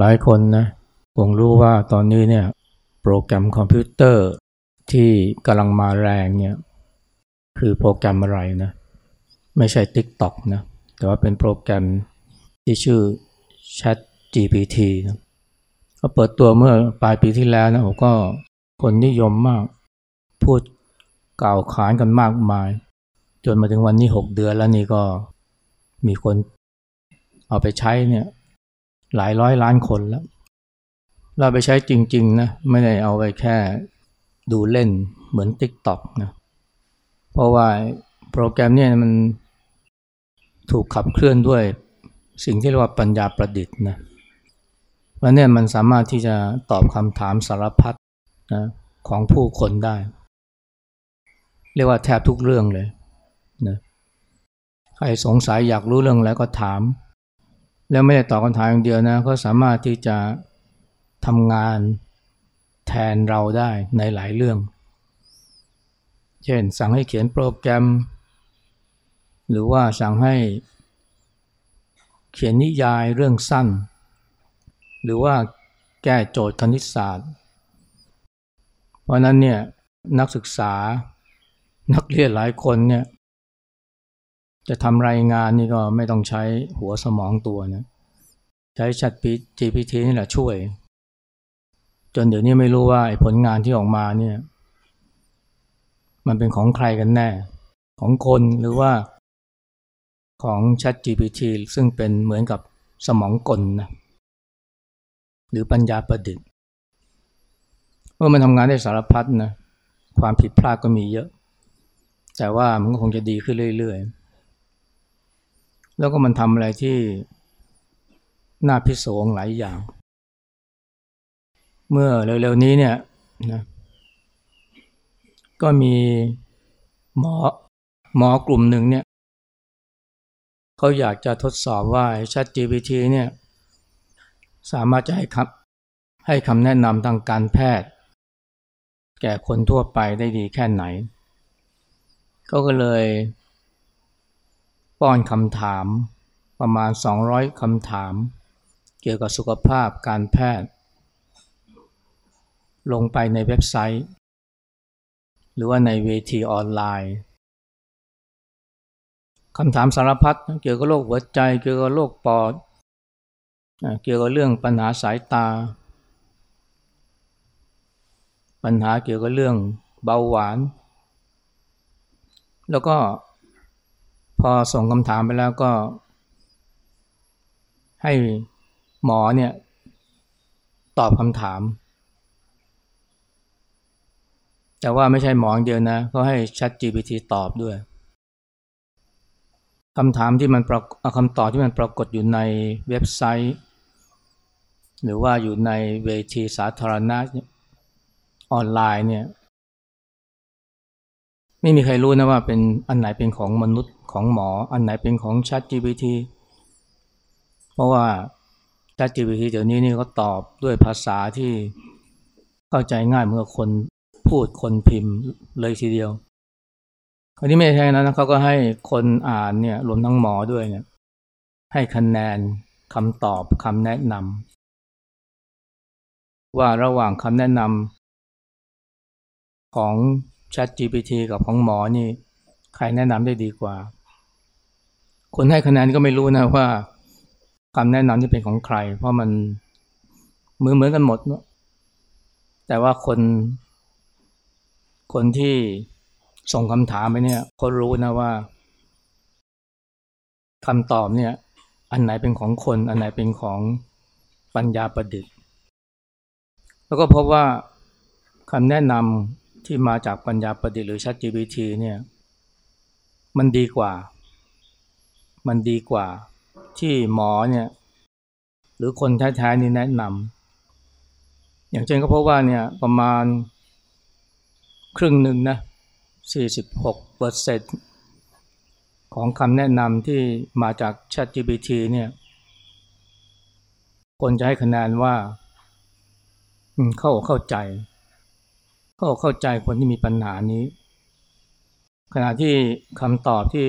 หลายคนนะคงรู้ว่าตอนนี้เนี่ยโปรแกรมคอมพิวเตอร์ที่กำลังมาแรงเนี่ยคือโปรแกรมอะไรนะไม่ใช่ TikTok นะแต่ว่าเป็นโปรแกรมที่ชื่อ Chat GPT นะก็เปิดตัวเมื่อปลายปีที่แล้วนะผมก็คนนิยมมาก พูดกล่าวขานกันมากมาย จนมาถึงวันนี้ 6 เดือนแล้วนี่ก็มีคนเอาไปใช้เนี่ย หลายร้อยล้านคนแล้ว เราไปใช้จริงๆนะไม่ได้เอาไปแค่ดูเล่นเหมือน TikTok นะเพราะว่าโปรแกรมเนี่ยมันถูกขับเคลื่อนด้วยสิ่งที่เรียกว่าปัญญาประดิษฐ์นะแล้วเนี่ยมันสามารถที่จะตอบคำถามสารพัดนะของผู้คนได้ เรียกว่าแทบทุกเรื่องเลยนะใครสงสัยอยากรู้เรื่องอะไรก็ถาม แล้วไม่ได้ตอบคำถามอย่างเดียวนะก็สามารถที่จะทำงานแทนเราได้ในหลายเรื่อง เช่น สั่งให้เขียนโปรแกรม หรือว่าสั่งให้เขียนนิยายเรื่องสั้น หรือว่าแก้โจทย์คณิตศาสตร์ เพราะนั้นเนี่ยนักศึกษานักเรียนหลายคนเนี่ย จะทำรายงานนี่ก็ไม่ต้องใช้หัวสมองตัวนะ ใช้ Chat GPT นี่แหละช่วย จนเดี๋ยวนี้ไม่รู้ว่าผลงานที่ออกมาเนี่ย มันเป็นของใครกันแน่ ของคนหรือว่าของ Chat GPT ซึ่งเป็นเหมือนกับสมองกลนะหรือปัญญาประดิษฐ์เมื่อมันทำงานได้สารพัดนะความผิดพลาดก็มีเยอะ แต่ว่ามันก็คงจะดีขึ้นเรื่อยๆ แล้วก็มันทำอะไรที่น่าพิศวงหลายอย่าง เมื่อเร็วๆนี้เนี่ยนะก็มีหมอหมอกลุ่มหนึ่งเนี่ยเขาอยากจะทดสอบว่า ChatGPT เนี่ยสามารถจะให้คำให้คำแนะนำทางการแพทย์ แก่คนทั่วไปได้ดีแค่ไหนเขาก็เลย ป้อนคำถามประมาณ 200คำถาม เกี่ยวกับสุขภาพการแพทย์ ลงไปในเว็บไซต์ หรือว่าในเวทีออนไลน์คำถามสารพัดเกี่ยวกับโรคหัวใจ เกี่ยวกับโรคปอด เกี่ยวกับเรื่องปัญหาสายตา ปัญหาเกี่ยวกับเรื่องเบาหวาน แล้วก็ พอส่งคำถามไปแล้วก็ ให้หมอเนี่ยตอบคำถาม แต่ว่าไม่ใช่หมอเดียวนะเขาให้ Chat GPT ตอบด้วยคำถามที่มันคำตอบที่มันปรากฏอยู่ในเว็บไซต์ หรือว่าอยู่ในเวทีสาธารณะออนไลน์เนี่ย ไม่มีใครรู้นะว่าเป็นอันไหนเป็นของมนุษย์ ของหมอ อันไหนเป็นของ Chat GPT เพราะว่า Chat GPT เดี๋ยวนี้นี่ก็ตอบด้วยภาษาที่เข้าใจง่ายเมื่อคนพูดคนพิมพ์เลยทีเดียวคราวนี้ไม่ใช่นะเขาก็ให้คนอ่านเนี่ยรวมทั้งหมอด้วยเนี่ยให้คะแนนคำตอบคำแนะนำว่าระหว่างคำแนะนำของ Chat GPT กับของหมอนี่ ใครแนะนำได้ดีกว่า คนให้คะแนนก็ไม่รู้นะว่าคำแนะนำที่เป็นของใคร เพราะมันเหมือนเหมือนกันหมดเนาะแต่ว่าคน คนที่ส่งคำถามไปเนี่ยเขารู้นะว่าคำตอบเนี่ย อันไหนเป็นของคน อันไหนเป็นของปัญญาประดิษฐ์ แล้วก็พบว่าคำแนะนำที่มาจากปัญญาประดิษฐ์หรือ ChatGPT เนี่ย มันดีกว่า มันดีกว่าที่หมอเนี่ยหรือคนแท้ๆนี่แนะนำอย่างเช่นก็พบว่าเนี่ยประมาณครึ่งหนึ่งนะ46เปอร์เซ็นของคำแนะนำที่มาจาก ChatGPT เนี่ย คนจะให้คะแนนว่าเข้าเข้าใจ เข้าเข้าใจคนที่มีปัญหานี้ ขณะที่คำตอบที่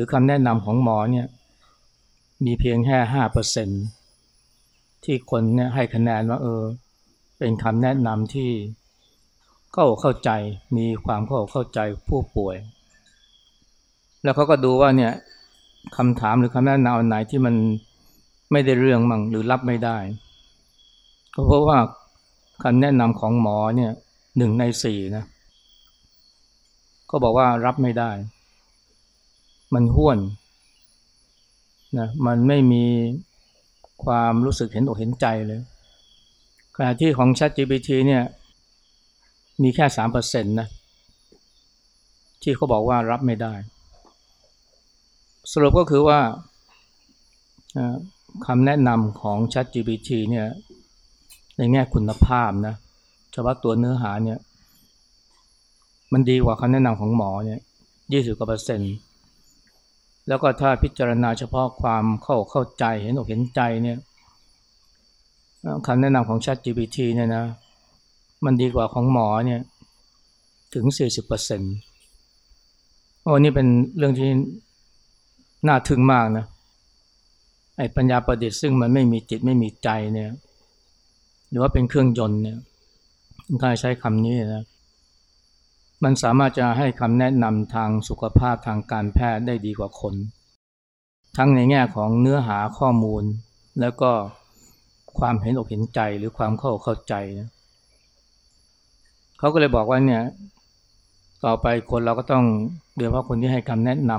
รือคำแนะนำของหมอเนี่ยมีเพียงแค่ห้าเปอร์เซ็นที่คนเนี่ยให้คะแนนว่าเออ เป็นคำแนะนำที่เข้าเข้าใจมีความเข้าเข้าใจผู้ป่วย แล้วเขาก็ดูว่าเนี่ยคำถามหรือคำแนะนำไหนที่มันไม่ได้เรื่องมั่งหรือรับไม่ได้ ก็เพราะว่าคำแนะนำของหมอเนี่ยหนึ่งในสี่นะก็บอกว่ารับไม่ได้ มันห้วนนะมันไม่มีความรู้สึกเห็นอกเห็นใจเลยขณะที่ของ ChatGPT เนี่ยมีแค่สามเปอร์เซ็นต์นะที่เขาบอกว่ารับไม่ได้ สรุปก็คือว่าคำแนะนำของ ChatGPT เนี่ยในแง่คุณภาพนะเฉพาะตัวเนื้อหาเนี่ยมันดีกว่าคำแนะนำของหมอเนี่ยยี่สิบกว่าเปอร์เซ็นต์ แล้วก็ถ้าพิจารณาเฉพาะความเข้าเข้าใจเห็นอกเห็นใจเนี่ยคำแนะนำของ ChatGPT เนี่ยนะ มันดีกว่าของหมอเนี่ยถึง 40%โอ้นี่เป็นเรื่องที่น่าทึ่งมากนะไอ้ปัญญาประดิษฐ์ซึ่งมันไม่มีจิตไม่มีใจเนี่ย หรือว่าเป็นเครื่องยนต์เนี่ยถ้าใช้คำนี้นะ มันสามารถจะให้คำแนะนำทางสุขภาพทางการแพทย์ได้ดีกว่าคน ทั้งในแง่ของเนื้อหาข้อมูล แล้วก็ความเห็นอกเห็นใจหรือความเข้าเข้าใจนะเขาก็เลยบอกว่าเนี่ยต่อไปคนเราก็ต้องโดยเฉพาะคนที่ให้คำแนะน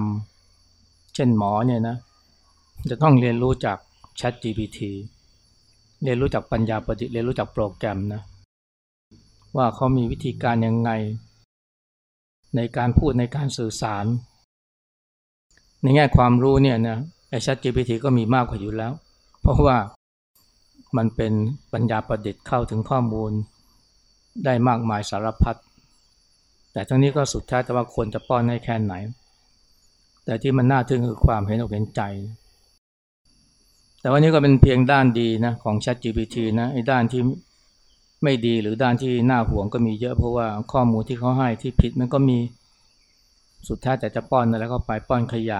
ำเช่นหมอเนี่ยนะจะต้องเรียนรู้จาก Chat GPT เรียนรู้จากปัญญาประดิษฐ์เรียนรู้จากโปรแกรมนะว่าเขามีวิธีการยังไง ในการพูดในการสื่อสาร ในแง่ความรู้เนี่ยนะไอ้ Chat GPT ก็มีมากกว่าอยู่แล้ว เพราะว่ามันเป็นปัญญาประดิษฐ์เข้าถึงข้อมูลได้มากมายสารพัดแต่ทั้งนี้ก็สุดท้ายแต่ว่าคนจะป้อนให้แค่ไหน แต่ที่มันน่าทึ่งคือความเห็นอกเห็นใจ แต่ว่านี้ก็เป็นเพียงด้านดีนะของ ChatGPT นะไอ้ด้านที่ ไม่ดีหรือด้านที่น่าห่วงก็มีเยอะเพราะว่าข้อมูลที่เขาให้ที่ผิดมันก็มีสุดท้ายแต่จะป้อนอะไรก็ไปป้อนขยะ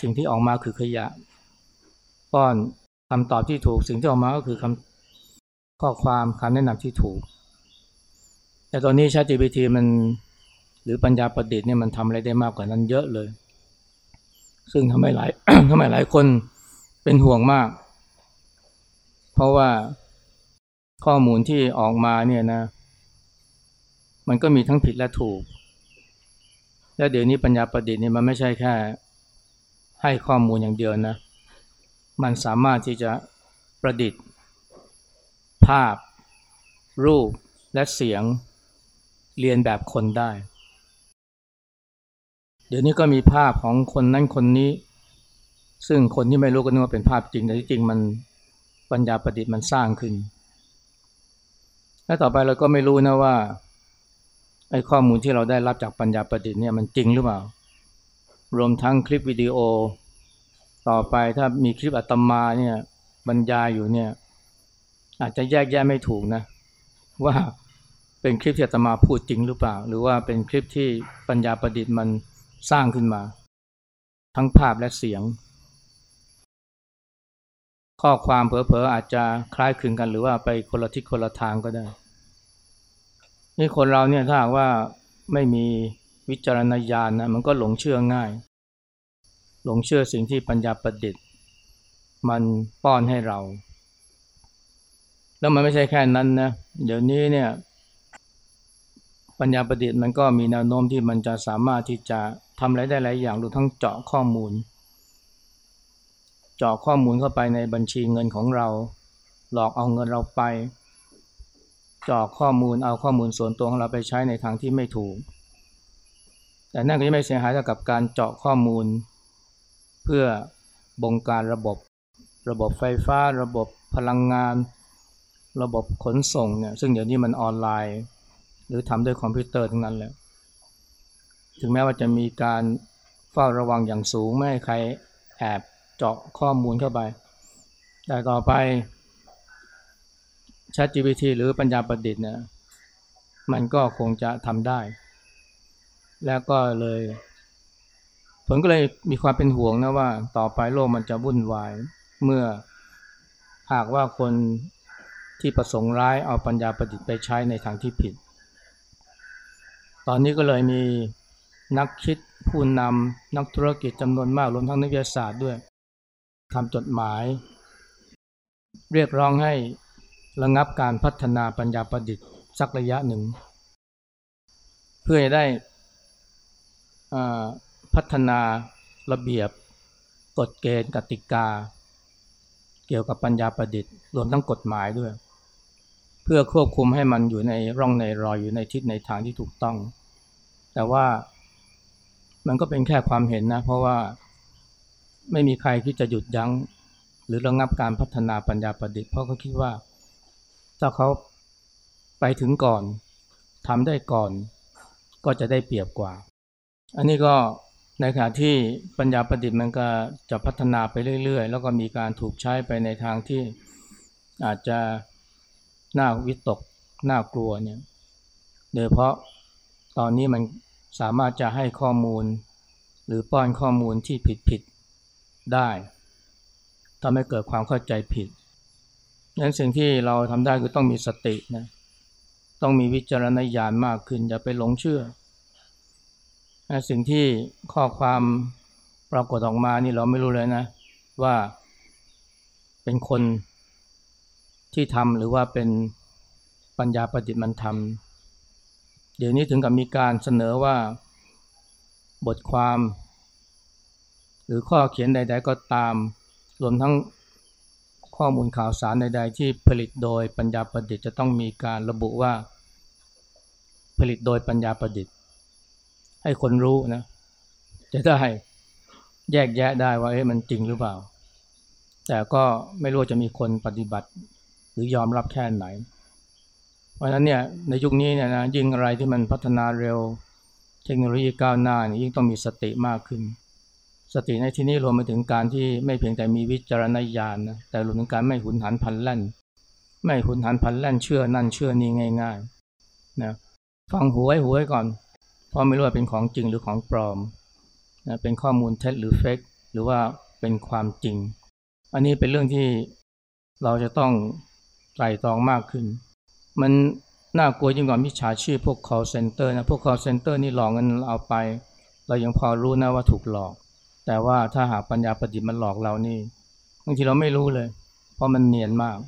สิ่งที่ออกมาคือขยะ ป้อนคำตอบที่ถูกสิ่งที่ออกมาก็คือคำข้อความคำแนะนำที่ถูก แต่ตอนนี้ ChatGPT มันหรือปัญญาประดิษฐ์เนี่ยมันทำอะไรได้มากกว่านั้นเยอะเลย ซึ่งทำให้หลายทำให้หลายคนเป็นห่วงมาก เพราะว่า ข้อมูลที่ออกมาเนี่ยนะ มันก็มีทั้งผิดและถูก และเดี๋ยวนี้ปัญญาประดิษฐ์เนี่ยมันไม่ใช่แค่ ให้ข้อมูลอย่างเดียวนะ มันสามารถที่จะประดิษฐ์ ภาพ รูปและเสียงเรียนแบบคนได้ เดี๋ยวนี้ก็มีภาพของคนนั้นคนนี้ ซึ่งคนที่ไม่รู้ก็นึกว่าเป็นภาพจริงแต่ที่จริงมันปัญญาประดิษฐ์มันสร้างขึ้น และต่อไปเราก็ไม่รู้นะว่าไอ้ข้อมูลที่เราได้รับจากปัญญาประดิษฐ์เนี่ยมันจริงหรือเปล่า รวมทั้งคลิปวิดีโอ ต่อไปถ้ามีคลิปอัตมาเนี่ยบรรยายอยู่เนี่ย อาจจะแยกแยะไม่ถูกนะ ว่าเป็นคลิปที่อาตมาพูดจริงหรือเปล่า หรือว่าเป็นคลิปที่ปัญญาประดิษฐ์มันสร้างขึ้นมา ทั้งภาพและเสียง ข้อความเผลอๆอาจจะคล้ายคลึงกันหรือว่าไปคนละทิศคนละทางก็ได้ นี่คนเราเนี่ยถ้าหากว่าไม่มีวิจารณญาณนะมันก็หลงเชื่อง่าย หลงเชื่อสิ่งที่ปัญญาประดิษฐ์ มันป้อนให้เรา แล้วมันไม่ใช่แค่นั้นนะเดี๋ยวนี้เนี่ยปัญญาประดิษฐ์มันก็มีแนวโน้มที่มันจะสามารถที่จะทำอะไรได้หลายอย่างรวมทั้งเจาะข้อมูล เจาะข้อมูลเข้าไปในบัญชีเงินของเรา หลอกเอาเงินเราไป จาะข้อมูลเอาข้อมูลส่วนตัวของเราไปใช้ในทางที่ไม่ถูก แต่นั่นก็จะไม่เสียหายเท่ากับการเจาะข้อมูล เพื่อบงการระบบ ระบบไฟฟ้า ระบบพลังงาน ระบบขนส่งเนี่ยซึ่งเดี๋ยวนี้มันออนไลน์ หรือทำด้วยคอมพิวเตอร์ทั้งนั้นแหละถึงแม้ว่าจะมีการเฝ้าระวังอย่างสูงไม่ให้ใครแอบเจาะข้อมูลเข้าไป แต่ต่อไป ChatGPT หรือปัญญาประดิษฐ์เนี่ยมันก็คงจะทำได้ แล้วก็เลย ผมก็เลยมีความเป็นห่วงนะว่า ต่อไปโลกมันจะวุ่นวาย เมื่อหากว่าคนที่ประสงค์ร้ายเอาปัญญาประดิษฐ์ไปใช้ในทางที่ผิด ตอนนี้ก็เลยมีนักคิดผู้นำนักธุรกิจจำนวนมากรวมทั้งนักวิทยาศาสตร์ด้วยทำจดหมาย เรียกร้องให้ ระงับการพัฒนาปัญญาประดิษฐ์สักระยะหนึ่ง เพื่อได้พัฒนาระเบียบกฎเกณฑ์กติกา เกี่ยวกับปัญญาประดิษฐ์รวมทั้งกฎหมายด้วย เพื่อควบคุมให้มันอยู่ในร่องในรอยอยู่ในทิศในทางที่ถูกต้อง แต่ว่ามันก็เป็นแค่ความเห็นนะ เพราะว่าไม่มีใครที่จะหยุดยั้ง หรือระงับการพัฒนาปัญญาประดิษฐ์เพราะเขาคิดว่า ถ้าเขาไปถึงก่อนทำได้ก่อนก็จะได้เปรียบกว่า อันนี้ก็ในขณะที่ปัญญาประดิษฐ์มันก็จะพัฒนาไปเรื่อยๆ แล้วก็มีการถูกใช้ไปในทางที่อาจจะน่าวิตกน่ากลัวเนี่ย โดยเพราะตอนนี้มันสามารถจะให้ข้อมูล หรือป้อนข้อมูลที่ผิดๆได้ทำให้เกิดความเข้าใจผิด นั้นสิ่งที่เราทำได้คือต้องมีสตินะต้องมีวิจารณญาณมากขึ้นอย่าไปหลงเชื่อ สิ่งที่ข้อความปรากฏออกมานี่เราไม่รู้เลยนะ ว่าเป็นคนที่ทำหรือว่าเป็นปัญญาประดิษฐ์มันทำเดี๋ยวนี้ถึงกับมีการเสนอว่าบทความ หรือข้อเขียนใด ๆ ก็ตาม รวมทั้ง ข้อมูลข่าวสารใดๆที่ผลิตโดยปัญญาประดิษฐ์จะต้องมีการระบุว่า ผลิตโดยปัญญาประดิษฐ์ ให้คนรู้นะจะได้แยกแยะได้ว่าเอ๊ะมันจริงหรือเปล่า แต่ก็ไม่รู้จะมีคนปฏิบัติ หรือยอมรับแค่ไหน เพราะฉะนั้นเนี่ยในยุคนี้เนี่ยนะยิ่งอะไรที่มันพัฒนาเร็ว เทคโนโลยีก้าวหน้านี่ยิ่งต้องมีสติมากขึ้น สติในที่นี้รวมไปถึงการที่ไม่เพียงแต่มีวิจารณญาณนะแต่รวมถึงการไม่หุนหันพันแล่น ไม่หุนหันพันแล่นเชื่อนั่นเชื่อนี่ง่ายๆนะฟังหูไว้หูไว้ก่อนเพราะไม่รู้ว่าเป็นของจริงหรือของปลอมนะเป็นข้อมูลเท็จหรือเฟกหรือว่าเป็นความจริง อันนี้เป็นเรื่องที่เราจะต้องไตร่ตรองมากขึ้น มันน่ากลัวยิ่งกว่ามิจฉาชีพพวก call center นะพวก call center นี่หลอกเงินเอาไป เรายังพอรู้นะว่าถูกหลอก แต่ว่าถ้าหากปัญญาประดิษฐ์มันหลอกเรานี่บางทีเราไม่รู้เลย เพราะมันเนียนมาก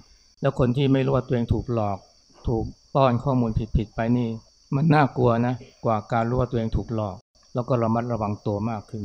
แล้วคนที่ไม่รู้ว่าตัวเองถูกหลอก ถูกป้อนข้อมูลผิดๆไปนี่ มันน่ากลัวนะ กว่าการรู้ว่าตัวเองถูกหลอก แล้วก็ระมัดระวังตัวมากขึ้น